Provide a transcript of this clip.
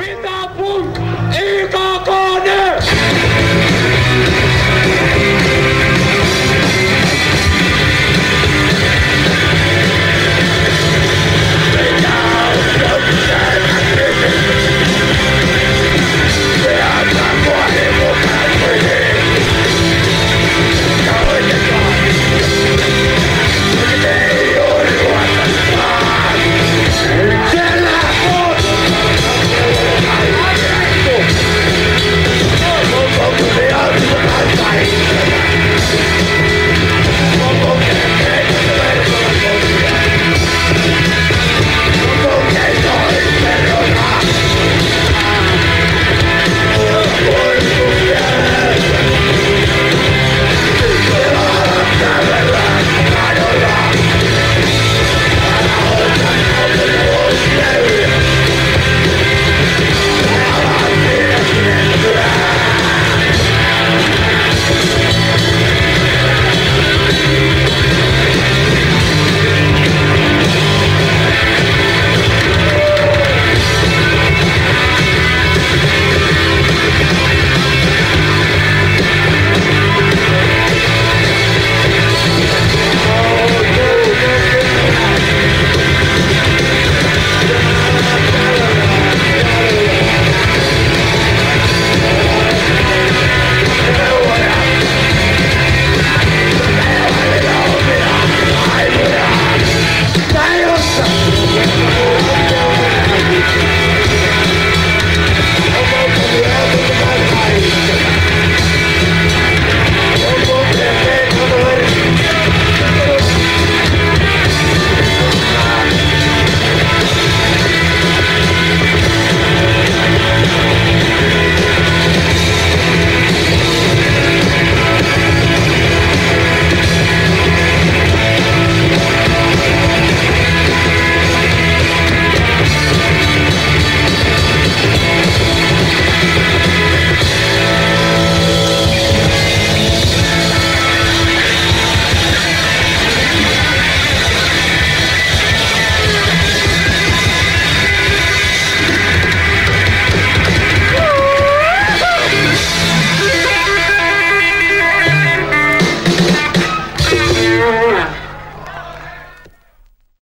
Filho da puta!